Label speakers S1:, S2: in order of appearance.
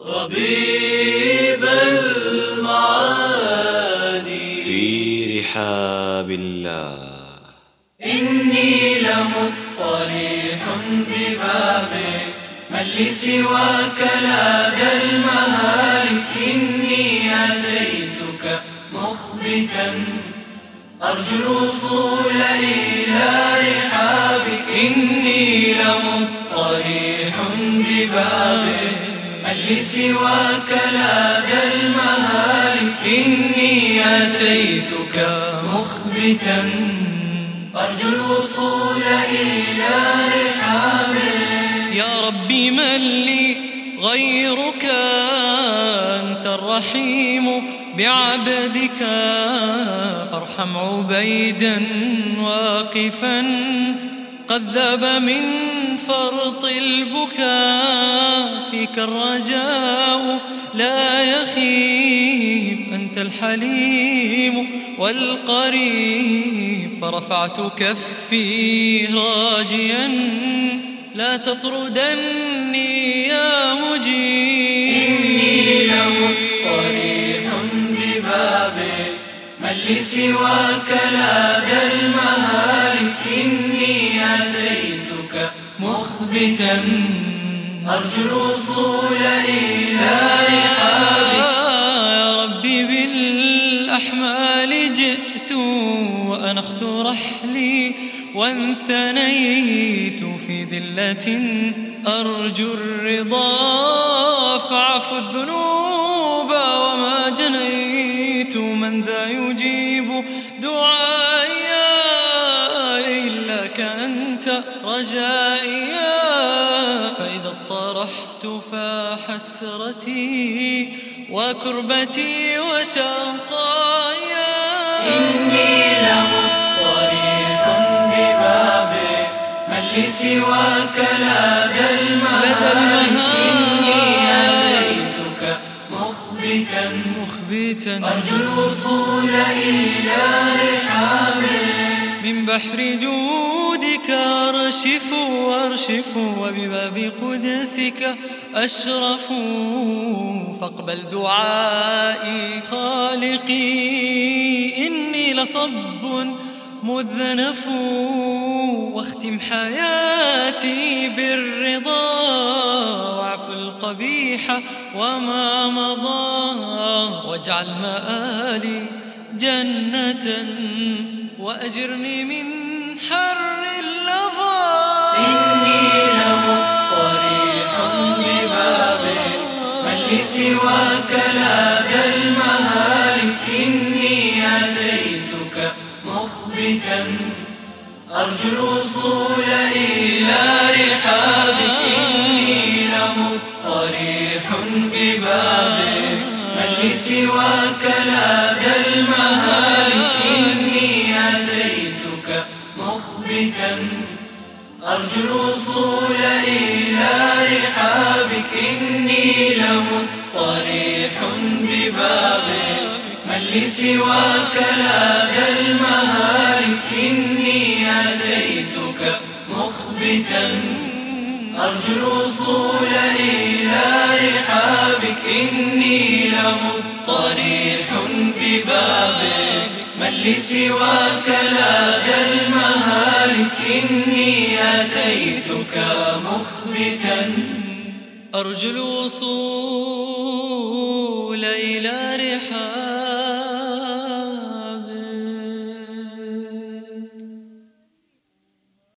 S1: ربيب المعاني.
S2: في رحاب الله.
S1: إني لمطرح ببابه من لي سواك لا ذا المهالك إني أتيتك مخبتا. أرجو الوصول إلى رحابك إني من لي سواك لا ذا المهالك إني أتيتك مخبتا. أرجو الوصول إلى رحابك
S3: يا ربي من لي غيرك أنت الرحيم بعبدك. فارحم عبيدا واقفا قد ذاب من فرط البكاء فيك الرجاء لا يخيب أنت الحليم والقريب. فرفعت كفي راجيا لا تطردني يا مجيب.
S1: إني لمطرح ببابك من لي سواك لا ذا المهالك إني مخبتا أرجو الوصول إلى
S3: يا ربي بالأحمال جئت وأنخت رحلي وانثنيت في ذلة أرجو الرضا فاعف الذنوب وما جنيت. من ذا يجيب دعائي أنت رجائي فإذا اطرحت فحسرتي وكربتي وشقايا.
S1: إني لمطرح ببابك من لي سواك لا ذا المهالك إني أتيتك مخبتا.
S3: مخبتا.
S1: أرجو الوصول إلى
S3: من بحر جودك أرشف وأرشف وبباب قدسك أشرف. فاقبل دعائي خالقي إني لصب مذنف. واختم حياتي بالرضا واعف القبيح وما مضى. واجعل مآلي جنة وأجرني من حر اللظى.
S1: إني لمطرح ببابك من لي سواك لا ذا المهالك إني أتيتك مخبتا أرجو الوصول إلى رحابك إني لمطرح ببابك من لي سواك لا ذا المهالك مخبتا أرجو الوصول إلى رحابك. إني لمطرح ببابك من لي سواك لا ذا المهالك إني أتيتك مخبتا. أرجو الوصول إلى رحابك. إني لمطرح ببابك من لا ذا المهالك إني أتيتك مخبتا.
S3: أرجو الوصول إلى رحاب